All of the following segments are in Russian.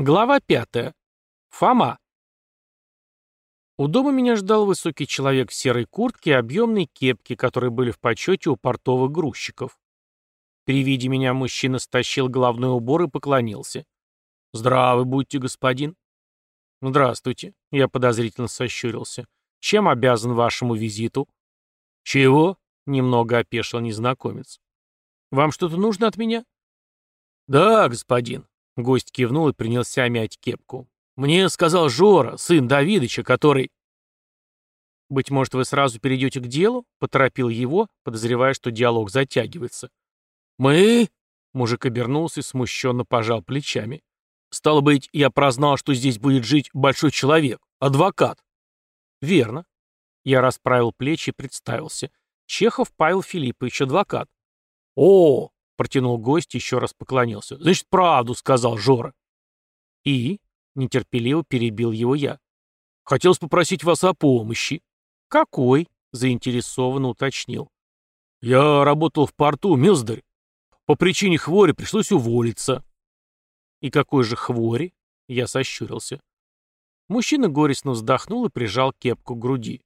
Глава пятая. Фома. У дома меня ждал высокий человек в серой куртке и объемной кепке, которые были в почете у портовых грузчиков. При виде меня мужчина стащил головной убор и поклонился. «Здравы будьте, господин». «Здравствуйте», — я подозрительно сощурился. «Чем обязан вашему визиту?» «Чего?» — немного опешил незнакомец. «Вам что-то нужно от меня?» «Да, господин», Гость кивнул и принялся мять кепку. «Мне сказал Жора, сын Давидыча, который...» «Быть может, вы сразу перейдете к делу?» — поторопил его, подозревая, что диалог затягивается. «Мы?» — мужик обернулся и смущенно пожал плечами. «Стало быть, я прознал, что здесь будет жить большой человек, адвокат». «Верно». Я расправил плечи и представился. Чехов Павел Филиппович, адвокат. «О, Протянул гость еще раз поклонился. «Значит, правду», — сказал Жора. «И?» — нетерпеливо перебил его я. «Хотелось попросить вас о помощи». «Какой?» — заинтересованно уточнил. «Я работал в порту, Милздарь. По причине хвори пришлось уволиться». «И какой же хвори?» — я сощурился. Мужчина горестно вздохнул и прижал кепку к груди.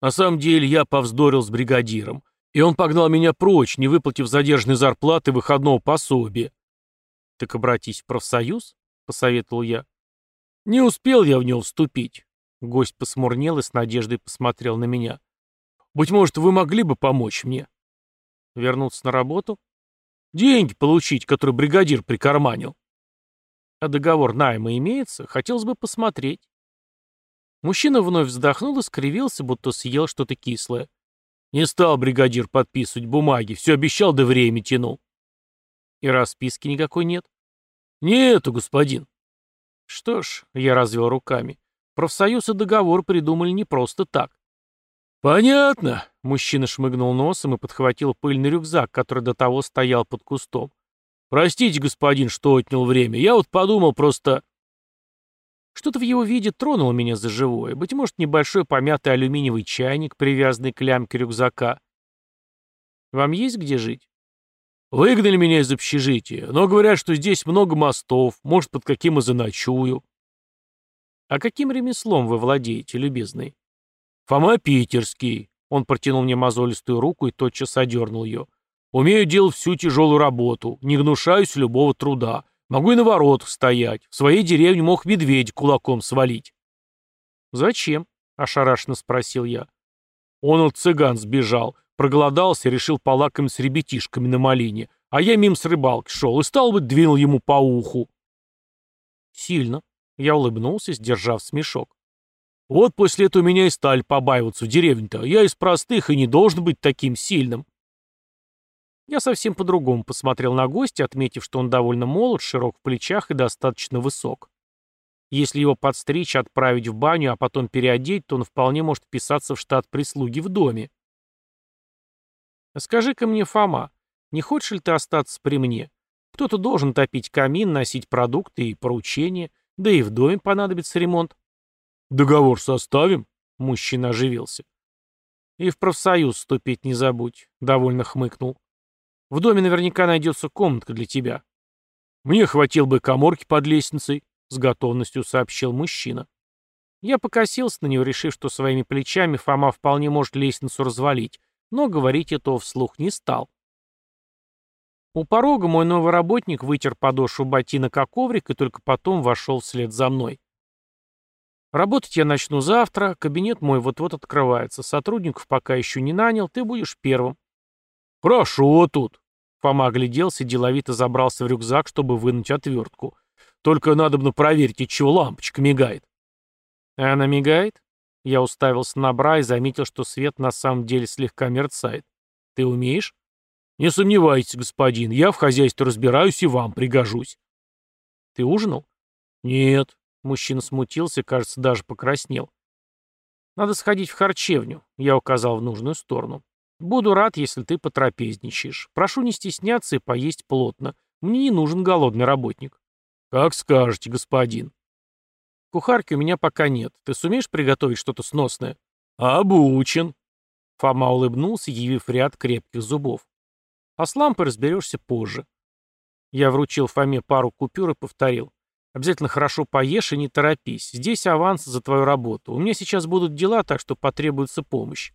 «На самом деле я повздорил с бригадиром. И он погнал меня прочь, не выплатив задержанной зарплаты и выходного пособия. «Так обратись в профсоюз», — посоветовал я. «Не успел я в него вступить». Гость посмурнел и с надеждой посмотрел на меня. «Быть может, вы могли бы помочь мне?» «Вернуться на работу?» «Деньги получить, которые бригадир прикарманил». «А договор найма имеется? Хотелось бы посмотреть». Мужчина вновь вздохнул и скривился, будто съел что-то кислое. Не стал бригадир подписывать бумаги, все обещал, да время тянул. И расписки никакой нет? Нету, господин. Что ж, я развел руками. Профсоюз и договор придумали не просто так. Понятно. Мужчина шмыгнул носом и подхватил пыльный рюкзак, который до того стоял под кустом. Простите, господин, что отнял время. Я вот подумал просто... Что-то в его виде тронуло меня за живое. Быть может, небольшой помятый алюминиевый чайник, привязанный к лямке рюкзака. Вам есть где жить? Выгнали меня из общежития, но говорят, что здесь много мостов, может, под каким и заночую. А каким ремеслом вы владеете, любезный? Фома Питерский. Он протянул мне мозолистую руку и тотчас одернул ее. Умею делать всю тяжелую работу, не гнушаюсь любого труда. Могу и на воротах стоять. В своей деревне мог медведь кулаком свалить. «Зачем?» — ошарашенно спросил я. Он от цыган сбежал, проголодался и решил полакомить с ребятишками на малине, а я мимо с рыбалки шел и, стал быть, двинул ему по уху. Сильно. Я улыбнулся, сдержав смешок. Вот после этого меня и стали побаиваться в деревне-то. Я из простых и не должен быть таким сильным. Я совсем по-другому посмотрел на гостя, отметив, что он довольно молод, широк в плечах и достаточно высок. Если его подстричь, отправить в баню, а потом переодеть, то он вполне может вписаться в штат прислуги в доме. «Скажи-ка мне, Фома, не хочешь ли ты остаться при мне? Кто-то должен топить камин, носить продукты и поручения, да и в доме понадобится ремонт». «Договор составим?» — мужчина оживился. «И в профсоюз вступить не забудь», — довольно хмыкнул. В доме наверняка найдется комнатка для тебя. Мне хватил бы коморки под лестницей, с готовностью сообщил мужчина. Я покосился на него, решив, что своими плечами Фома вполне может лестницу развалить, но говорить этого вслух не стал. У порога мой новый работник вытер подошву ботинок о коврик и только потом вошел вслед за мной. Работать я начну завтра, кабинет мой вот-вот открывается, сотрудников пока еще не нанял, ты будешь первым. «Хорошо тут», Фома огляделся и деловито забрался в рюкзак, чтобы вынуть отвертку. «Только надо бы проверить, от чего лампочка мигает». «А она мигает?» Я уставился на бра и заметил, что свет на самом деле слегка мерцает. «Ты умеешь?» «Не сомневайтесь, господин, я в хозяйстве разбираюсь и вам пригожусь». «Ты ужинал?» «Нет». Мужчина смутился, кажется, даже покраснел. «Надо сходить в харчевню», — я указал в нужную сторону. Буду рад, если ты потрапезничаешь. Прошу не стесняться и поесть плотно. Мне не нужен голодный работник. Как скажете, господин. Кухарки у меня пока нет. Ты сумеешь приготовить что-то сносное? Обучен. Фома улыбнулся, явив ряд крепких зубов. А с лампой разберешься позже. Я вручил Фоме пару купюр и повторил. Обязательно хорошо поешь и не торопись. Здесь аванс за твою работу. У меня сейчас будут дела, так что потребуется помощь».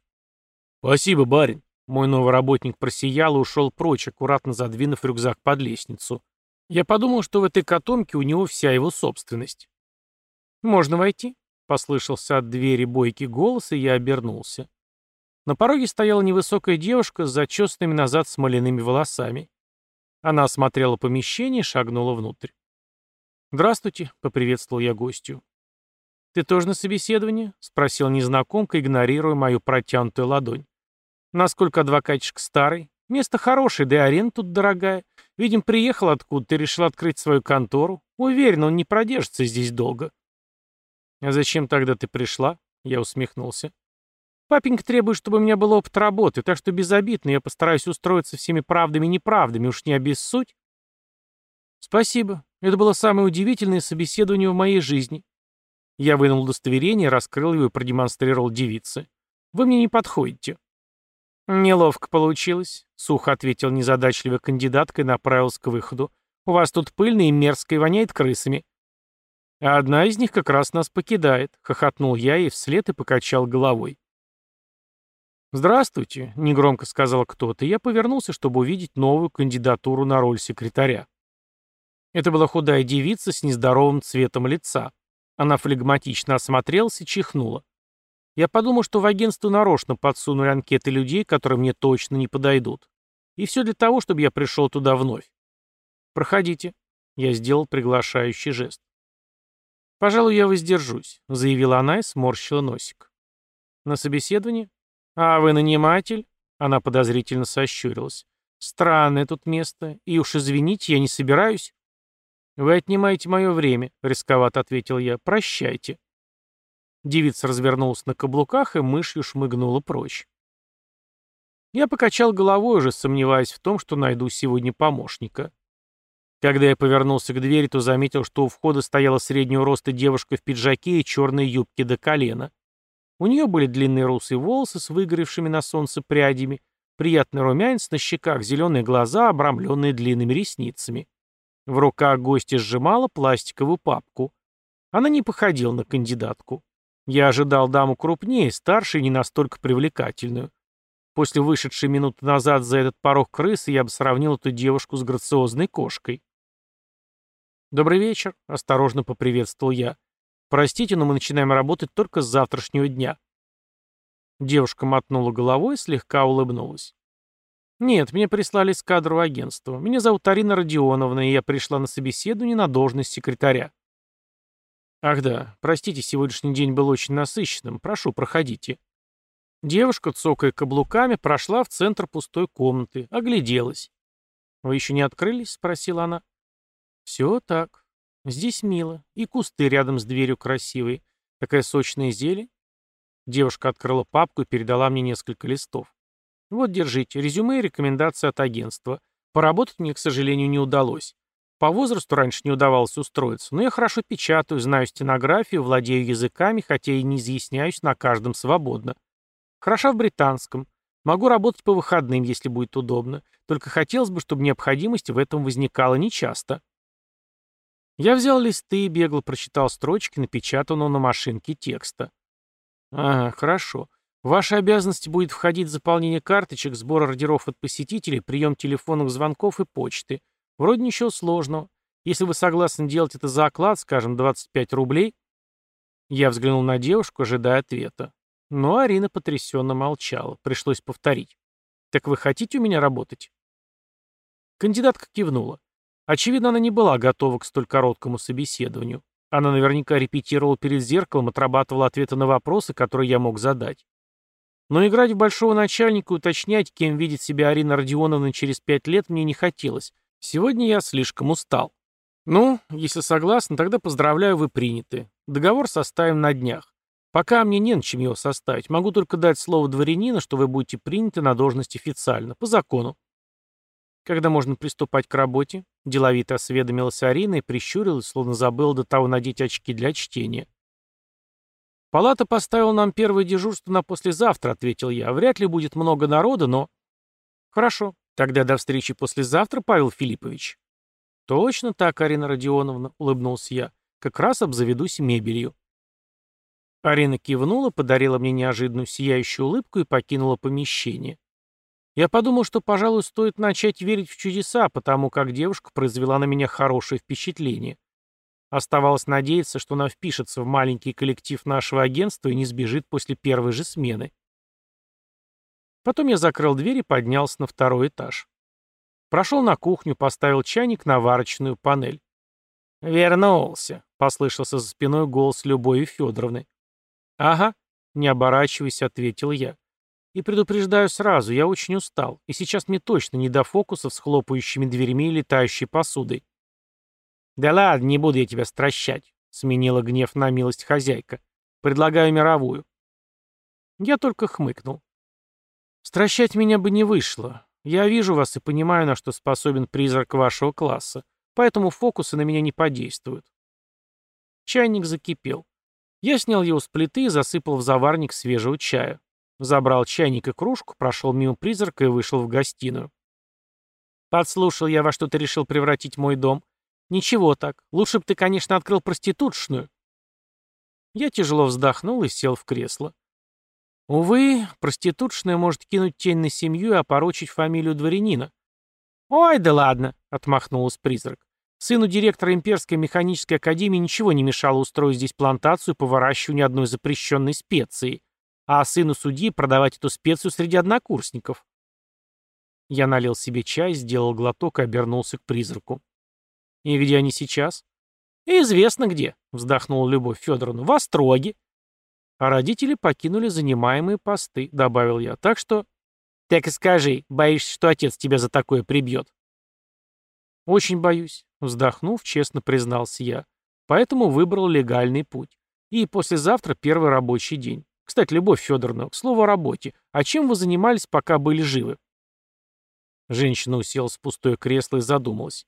«Спасибо, барин». Мой новый работник просиял и ушел прочь, аккуратно задвинув рюкзак под лестницу. Я подумал, что в этой котомке у него вся его собственность. «Можно войти?» — послышался от двери бойкий голос, и я обернулся. На пороге стояла невысокая девушка с зачесанными назад смоляными волосами. Она осмотрела помещение и шагнула внутрь. «Здравствуйте», — поприветствовал я гостью. «Ты тоже на собеседовании?» — спросил незнакомка, игнорируя мою протянутую ладонь. «Насколько адвокатчик старый? Место хорошее, да и аренда тут дорогая. Видим, приехал откуда-то и решил открыть свою контору. Уверен, он не продержится здесь долго». «А зачем тогда ты пришла?» — я усмехнулся. «Папенька требует, чтобы у меня был опыт работы, так что без обид, но я постараюсь устроиться всеми правдами и неправдами, уж не обессудь». «Спасибо. Это было самое удивительное собеседование в моей жизни. Я вынул удостоверение, раскрыл его и продемонстрировал девице. Вы мне не подходите. Неловко получилось, сухо ответил незадачливая кандидатка и направился к выходу. У вас тут пыльно и мерзко и воняет крысами. А одна из них как раз нас покидает, хохотнул я ей вслед и покачал головой. «Здравствуйте», — негромко сказал кто-то, и я повернулся, чтобы увидеть новую кандидатуру на роль секретаря. Это была худая девица с нездоровым цветом лица. Она флегматично осмотрелась и чихнула. Я подумал, что в агентство нарочно подсунули анкеты людей, которые мне точно не подойдут. И все для того, чтобы я пришел туда вновь. «Проходите». Я сделал приглашающий жест. «Пожалуй, я воздержусь», — заявила она и сморщила носик. «На собеседование? А вы наниматель?» Она подозрительно сощурилась. «Странное тут место, и уж извините, я не собираюсь». «Вы отнимаете мое время», — рисковато ответил я. «Прощайте». Девица развернулась на каблуках и мышью шмыгнула прочь. Я покачал головой, уже сомневаясь в том, что найду сегодня помощника. Когда я повернулся к двери, то заметил, что у входа стояла среднего роста девушка в пиджаке и черной юбке до колена. У нее были длинные русые волосы с выгоревшими на солнце прядями, приятный румянец на щеках, зеленые глаза, обрамленные длинными ресницами. В руках гостья сжимала пластиковую папку. Она не походила на кандидатку. Я ожидал даму крупнее, старше и не настолько привлекательную. После вышедшей минуту назад за этот порог крысы я бы сравнил эту девушку с грациозной кошкой. «Добрый вечер», — осторожно поприветствовал я. «Простите, но мы начинаем работать только с завтрашнего дня». Девушка мотнула головой и слегка улыбнулась. «Нет, меня прислали из кадрового агентства. Меня зовут Арина Родионовна, и я пришла на собеседование на должность секретаря». «Ах да, простите, сегодняшний день был очень насыщенным. Прошу, проходите». Девушка, цокая каблуками, прошла в центр пустой комнаты, огляделась. «Вы еще не открылись?» — спросила она. «Все так. Здесь мило. И кусты рядом с дверью красивые. Такая сочная зелень». Девушка открыла папку и передала мне несколько листов. Вот, держите, резюме и рекомендации от агентства. Поработать мне, к сожалению, не удалось. По возрасту раньше не удавалось устроиться, но я хорошо печатаю, знаю стенографию, владею языками, хотя и не изъясняюсь на каждом свободно. Хороша в британском. Могу работать по выходным, если будет удобно. Только хотелось бы, чтобы необходимость в этом возникала нечасто. Я взял листы и бегло прочитал строчки, напечатанного на машинке текста. Ага, хорошо. В ваши обязанности будет входить заполнение карточек, сбор ордеров от посетителей, прием телефонных звонков и почты. Вроде ничего сложного. Если вы согласны делать это за оклад, скажем, 25 рублей. Я взглянул на девушку, ожидая ответа. Но Арина потрясенно молчала. Пришлось повторить. «Так вы хотите у меня работать?» Кандидатка кивнула. Очевидно, она не была готова к столь короткому собеседованию. Она наверняка репетировала перед зеркалом, отрабатывала ответы на вопросы, которые я мог задать. Но играть в большого начальника и уточнять, кем видит себя Арина Родионовна через пять лет, мне не хотелось. Сегодня я слишком устал. Ну, если согласны, тогда поздравляю, вы приняты. Договор составим на днях. Пока мне не на чем его составить. Могу только дать слово дворянина, что вы будете приняты на должность официально, по закону. Когда можно приступать к работе? Деловито осведомилась Арина и прищурилась, словно забыла до того надеть очки для чтения. «Палата поставила нам первое дежурство на послезавтра», — ответил я. «Вряд ли будет много народа, но...» «Хорошо. Тогда до встречи послезавтра, Павел Филиппович». Точно так, Арина Родионовна, улыбнулся я. Как раз обзаведусь мебелью. Арина кивнула, подарила мне неожиданную сияющую улыбку и покинула помещение. Я подумал, что, пожалуй, стоит начать верить в чудеса, потому как девушка произвела на меня хорошее впечатление. Оставалось надеяться, что она впишется в маленький коллектив нашего агентства и не сбежит после первой же смены. Потом я закрыл дверь и поднялся на второй этаж. Прошел на кухню, поставил чайник на варочную панель. «Вернулся», — послышался за спиной голос Любови Федоровны. «Ага», — не оборачиваясь, ответил я. И предупреждаю сразу, я очень устал, и сейчас мне точно не до фокусов с хлопающими дверьми и летающей посудой. «Да ладно, не буду я тебя стращать», — сменила гнев на милость хозяйка. «Предлагаю мировую». Я только хмыкнул. «Стращать меня бы не вышло. Я вижу вас и понимаю, на что способен призрак вашего класса, поэтому фокусы на меня не подействуют». Чайник закипел. Я снял его с плиты и засыпал в заварник свежего чая. Забрал чайник и кружку, прошел мимо призрака и вышел в гостиную. «Подслушал я, во что ты решил превратить мой дом. Ничего так. Лучше бы ты, конечно, открыл проститутшную». Я тяжело вздохнул и сел в кресло. Увы, проститутшная может кинуть тень на семью и опорочить фамилию дворянина. «Ой, да ладно», — отмахнулась призрак. Сыну директора Имперской механической академии ничего не мешало устроить здесь плантацию по выращиванию одной запрещенной специи а сыну судьи продавать эту специю среди однокурсников. Я налил себе чай, сделал глоток и обернулся к призраку. «И где они сейчас?» «Известно где», — вздохнула Любовь Федоровна, — «в Остроге». «А родители покинули занимаемые посты», — добавил я, — «так что...» «Так и скажи, боишься, что отец тебя за такое прибьет?» «Очень боюсь», — вздохнув, честно признался я. «Поэтому выбрал легальный путь. И послезавтра первый рабочий день. Кстати, Любовь Федоровна, к слову о работе. А чем вы занимались, пока были живы?» Женщина уселась в пустое кресло и задумалась.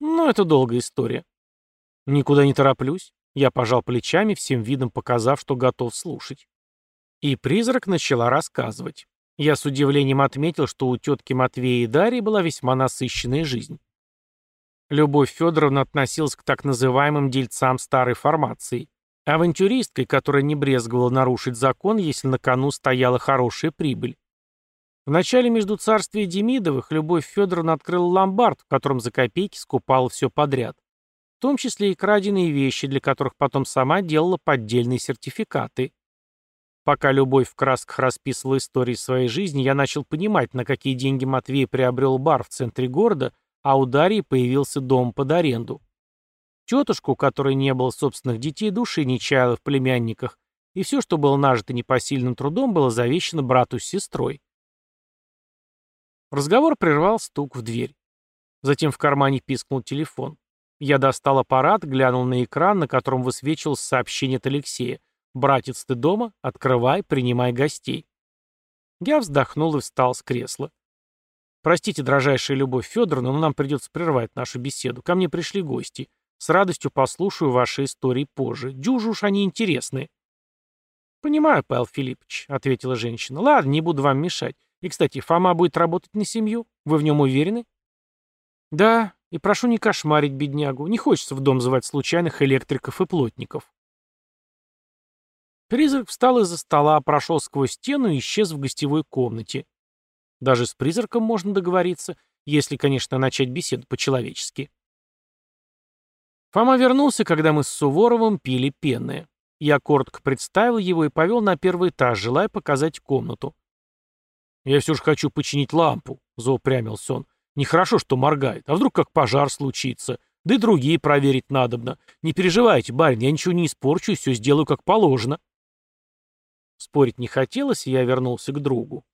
«Ну, это долгая история». «Никуда не тороплюсь». Я пожал плечами, всем видом показав, что готов слушать. И призрак начала рассказывать. Я с удивлением отметил, что у тетки Матвея и Дарьи была весьма насыщенная жизнь. Любовь Федоровна относилась к так называемым дельцам старой формации. Авантюристкой, которая не брезговала нарушить закон, если на кону стояла хорошая прибыль. В начале между царствия Демидовых Любовь Федоровна открыла ломбард, в котором за копейки скупала все подряд. В том числе и краденые вещи, для которых потом сама делала поддельные сертификаты. Пока Любовь в красках расписывала истории своей жизни, я начал понимать, на какие деньги Матвей приобрел бар в центре города, а у Дарьи появился дом под аренду. Тетушку, у которой не было собственных детей, души не чаяла в племянниках, и все, что было нажито непосильным трудом, было завещено брату с сестрой. Разговор прервал стук в дверь. Затем в кармане пискнул телефон. Я достал аппарат, глянул на экран, на котором высвечивалось сообщение от Алексея. «Братец, ты дома? Открывай, принимай гостей». Я вздохнул и встал с кресла. «Простите, дрожайшая Любовь Федоровна, но нам придется прервать нашу беседу. Ко мне пришли гости. С радостью послушаю ваши истории позже. Дюжу уж они интересны. «Понимаю, Павел Филиппович», — ответила женщина. «Ладно, не буду вам мешать. И, кстати, Фома будет работать на семью? Вы в нем уверены?» «Да, и прошу не кошмарить беднягу. Не хочется в дом звать случайных электриков и плотников». Призрак встал из-за стола, прошел сквозь стену и исчез в гостевой комнате. Даже с призраком можно договориться, если, конечно, начать беседу по-человечески. Фома вернулся, когда мы с Суворовым пили пенное. Я коротко представил его и повел на первый этаж, желая показать комнату. «Я все же хочу починить лампу», — заупрямился он. «Нехорошо, что моргает. А вдруг как пожар случится? Да и другие проверить надобно. Не переживайте, барин, я ничего не испорчу и все сделаю как положено». Спорить не хотелось, и я вернулся к другу.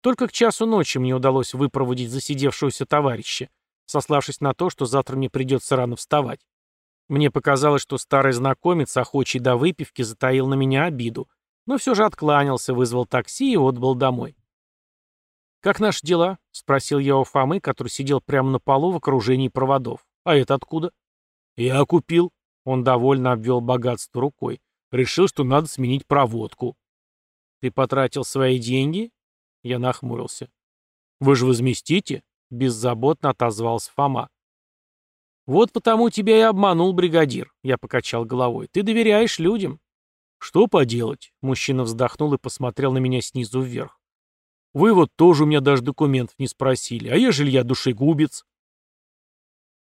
Только к часу ночи мне удалось выпроводить засидевшегося товарища сославшись на то, что завтра мне придется рано вставать. Мне показалось, что старый знакомец, охочий до выпивки, затаил на меня обиду, но все же откланялся, вызвал такси и отбыл домой. «Как наши дела?» — спросил я у Фомы, который сидел прямо на полу в окружении проводов. «А это откуда?» «Я купил». Он довольно обвел богатство рукой. Решил, что надо сменить проводку. «Ты потратил свои деньги?» Я нахмурился. «Вы же возместите?» — беззаботно отозвался Фома. «Вот потому тебя и обманул бригадир», — я покачал головой. «Ты доверяешь людям». «Что поделать?» — мужчина вздохнул и посмотрел на меня снизу вверх. «Вы вот тоже у меня даже документов не спросили, а ежели я душегубец?»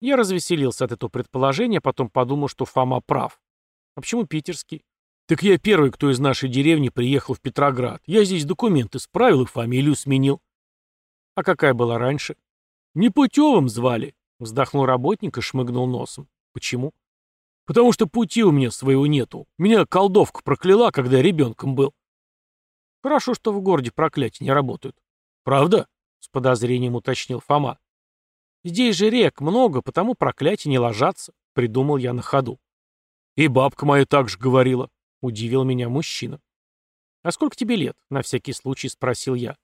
Я развеселился от этого предположения, потом подумал, что Фома прав. «А почему питерский?» «Так я первый, кто из нашей деревни приехал в Петроград. Я здесь документы справил и фамилию сменил». «А какая была раньше?» «Непутевым звали», — вздохнул работник и шмыгнул носом. «Почему?» «Потому что пути у меня своего нету. Меня колдовка прокляла, когда я ребенком был». «Хорошо, что в городе проклятия не работают». «Правда?» — с подозрением уточнил Фома. «Здесь же рек много, потому проклятия не ложатся», — придумал я на ходу. «И бабка моя так же говорила», — удивил меня мужчина. «А сколько тебе лет?» — на всякий случай спросил я.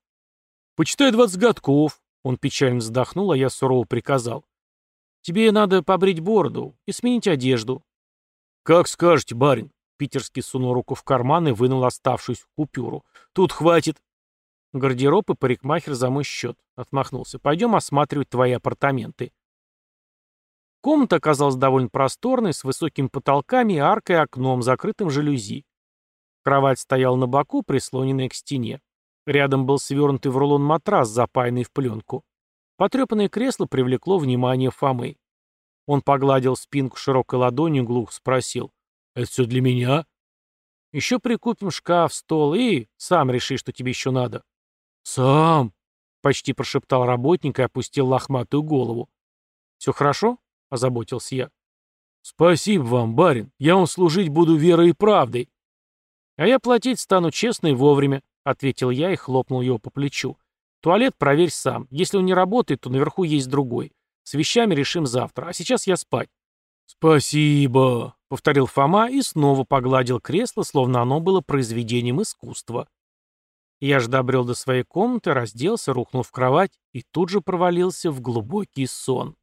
«Почитай двадцать годков», — он печально вздохнул, а я сурово приказал. «Тебе надо побрить бороду и сменить одежду». «Как скажете, барин», — питерский сунул руку в карман и вынул оставшуюся купюру. «Тут хватит». «Гардероб и парикмахер за мой счет», — отмахнулся. «Пойдем осматривать твои апартаменты». Комната оказалась довольно просторной, с высокими потолками и аркой окном, закрытым жалюзи. Кровать стояла на боку, прислоненная к стене. Рядом был свернутый в рулон матрас, запаянный в пленку. Потрепанное кресло привлекло внимание Фомы. Он погладил спинку широкой ладонью, глух спросил. «Это все для меня?» «Еще прикупим шкаф, стол и сам реши, что тебе еще надо». «Сам!» — почти прошептал работник и опустил лохматую голову. «Все хорошо?» — озаботился я. «Спасибо вам, барин. Я вам служить буду верой и правдой». «А я платить стану честно и вовремя», — ответил я и хлопнул его по плечу. «Туалет проверь сам. Если он не работает, то наверху есть другой. С вещами решим завтра. А сейчас я спать». «Спасибо», — повторил Фома и снова погладил кресло, словно оно было произведением искусства. Я ж добрел до своей комнаты, разделся, рухнул в кровать и тут же провалился в глубокий сон.